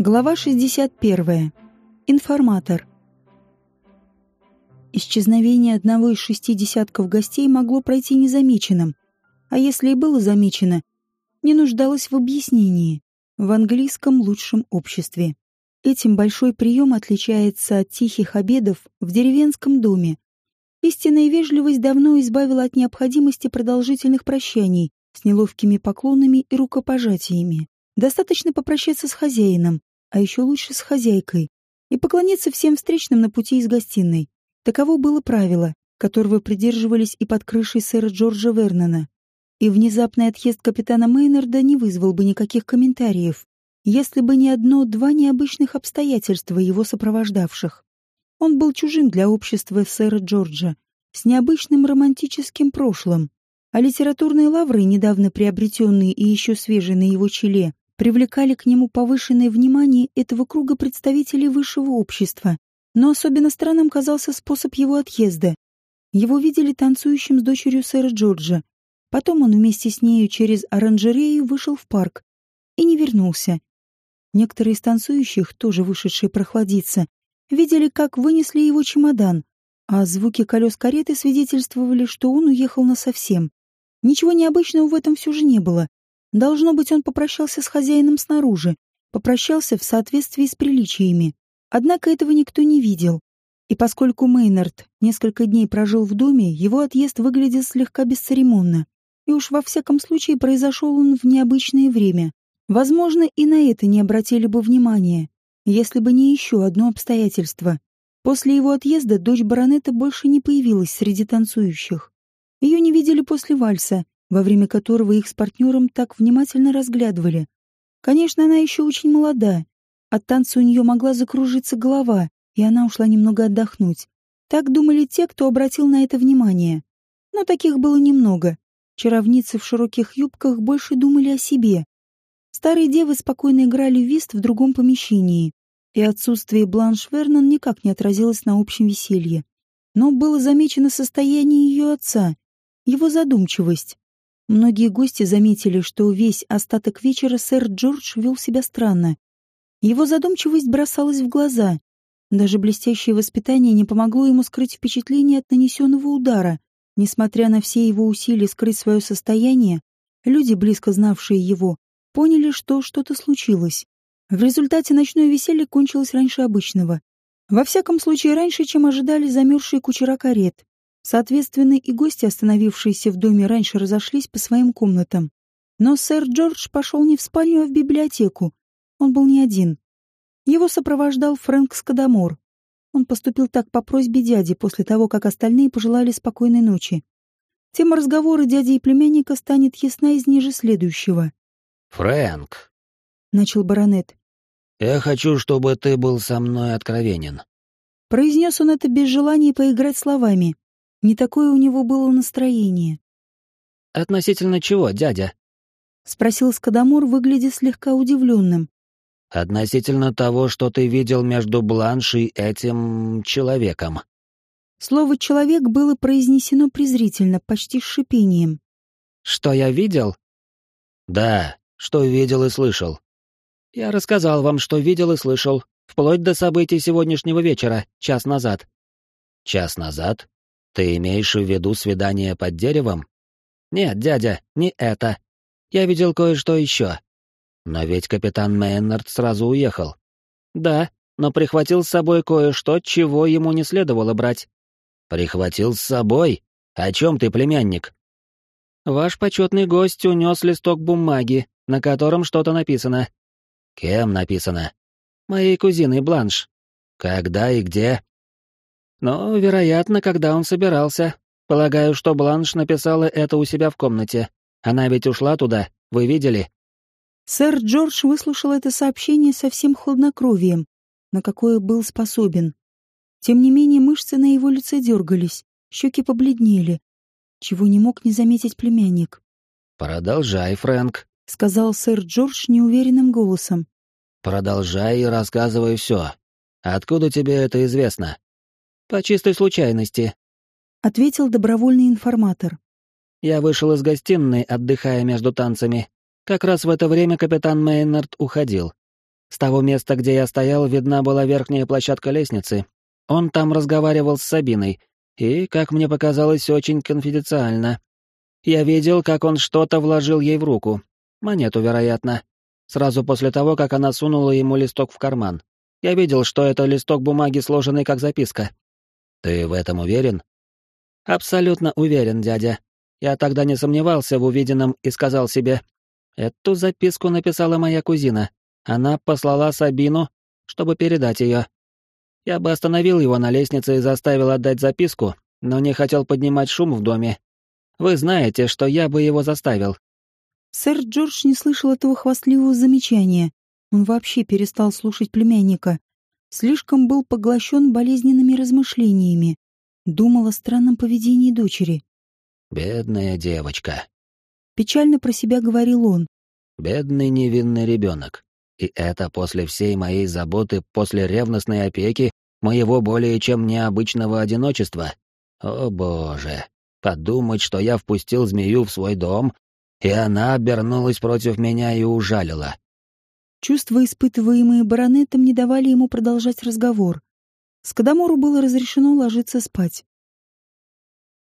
Глава 61. Информатор. Исчезновение одного из шести десятков гостей могло пройти незамеченным, а если и было замечено, не нуждалось в объяснении в английском лучшем обществе. Этим большой прием отличается от тихих обедов в деревенском доме. Истинная вежливость давно избавила от необходимости продолжительных прощаний с неловкими поклонами и рукопожатиями. Достаточно попрощаться с хозяином, а еще лучше с хозяйкой, и поклониться всем встречным на пути из гостиной. Таково было правило, которого придерживались и под крышей сэра Джорджа Вернона. И внезапный отъезд капитана Мейнарда не вызвал бы никаких комментариев, если бы не одно-два необычных обстоятельства его сопровождавших. Он был чужим для общества сэра Джорджа, с необычным романтическим прошлым, а литературные лавры, недавно приобретенные и еще свежие на его челе, привлекали к нему повышенное внимание этого круга представителей высшего общества. Но особенно странным казался способ его отъезда. Его видели танцующим с дочерью сэра Джорджа. Потом он вместе с нею через оранжерею вышел в парк и не вернулся. Некоторые из танцующих, тоже вышедшие прохладиться, видели, как вынесли его чемодан, а звуки колес кареты свидетельствовали, что он уехал насовсем. Ничего необычного в этом все же не было. Должно быть, он попрощался с хозяином снаружи, попрощался в соответствии с приличиями. Однако этого никто не видел. И поскольку Мейнард несколько дней прожил в доме, его отъезд выглядел слегка бесцеремонно. И уж во всяком случае произошел он в необычное время. Возможно, и на это не обратили бы внимания, если бы не еще одно обстоятельство. После его отъезда дочь баронета больше не появилась среди танцующих. Ее не видели после вальса, во время которого их с партнером так внимательно разглядывали. Конечно, она еще очень молода. От танца у нее могла закружиться голова, и она ушла немного отдохнуть. Так думали те, кто обратил на это внимание. Но таких было немного. Чаровницы в широких юбках больше думали о себе. Старые девы спокойно играли в вист в другом помещении, и отсутствие Бланш Вернон никак не отразилось на общем веселье. Но было замечено состояние ее отца, его задумчивость. Многие гости заметили, что весь остаток вечера сэр Джордж вел себя странно. Его задумчивость бросалась в глаза. Даже блестящее воспитание не помогло ему скрыть впечатление от нанесенного удара. Несмотря на все его усилия скрыть свое состояние, люди, близко знавшие его, поняли, что что-то случилось. В результате ночное веселье кончилось раньше обычного. Во всяком случае, раньше, чем ожидали замерзшие кучера карет. Соответственно, и гости, остановившиеся в доме раньше, разошлись по своим комнатам. Но сэр Джордж пошел не в спальню, а в библиотеку. Он был не один. Его сопровождал Фрэнк Скадамор. Он поступил так по просьбе дяди после того, как остальные пожелали спокойной ночи. Тема разговора дяди и племянника станет ясна из ниже следующего. «Фрэнк», — начал баронет. «Я хочу, чтобы ты был со мной откровенен». Произнес он это без желания поиграть словами. Не такое у него было настроение. «Относительно чего, дядя?» — спросил Скадамор, выглядя слегка удивленным. «Относительно того, что ты видел между Бланш и этим человеком». Слово «человек» было произнесено презрительно, почти с шипением. «Что я видел?» «Да, что видел и слышал». «Я рассказал вам, что видел и слышал, вплоть до событий сегодняшнего вечера, час назад». «Час назад?» Ты имеешь в виду свидание под деревом? Нет, дядя, не это. Я видел кое-что еще. Но ведь капитан Мейнард сразу уехал. Да, но прихватил с собой кое-что, чего ему не следовало брать. Прихватил с собой? О чем ты, племянник? Ваш почетный гость унес листок бумаги, на котором что-то написано. Кем написано? Моей кузиной Бланш. Когда и где? Но, вероятно, когда он собирался. Полагаю, что Бланш написала это у себя в комнате. Она ведь ушла туда, вы видели?» Сэр Джордж выслушал это сообщение со всем хладнокровием, на какое был способен. Тем не менее мышцы на его лице дергались, щеки побледнели, чего не мог не заметить племянник. «Продолжай, Фрэнк», — сказал сэр Джордж неуверенным голосом. «Продолжай и рассказывай все. Откуда тебе это известно?» «По чистой случайности», — ответил добровольный информатор. «Я вышел из гостиной, отдыхая между танцами. Как раз в это время капитан Мейнард уходил. С того места, где я стоял, видна была верхняя площадка лестницы. Он там разговаривал с Сабиной, и, как мне показалось, очень конфиденциально. Я видел, как он что-то вложил ей в руку. Монету, вероятно. Сразу после того, как она сунула ему листок в карман. Я видел, что это листок бумаги, сложенный как записка. Ты в этом уверен? Абсолютно уверен, дядя. Я тогда не сомневался в увиденном и сказал себе, эту записку написала моя кузина. Она послала Сабину, чтобы передать ее. Я бы остановил его на лестнице и заставил отдать записку, но не хотел поднимать шум в доме. Вы знаете, что я бы его заставил. Сэр Джордж не слышал этого хвастливого замечания. Он вообще перестал слушать племянника. Слишком был поглощен болезненными размышлениями. Думал о странном поведении дочери. «Бедная девочка», — печально про себя говорил он. «Бедный невинный ребенок. И это после всей моей заботы, после ревностной опеки, моего более чем необычного одиночества. О боже, подумать, что я впустил змею в свой дом, и она обернулась против меня и ужалила. Чувства, испытываемые баронетом, не давали ему продолжать разговор. Скадамору было разрешено ложиться спать.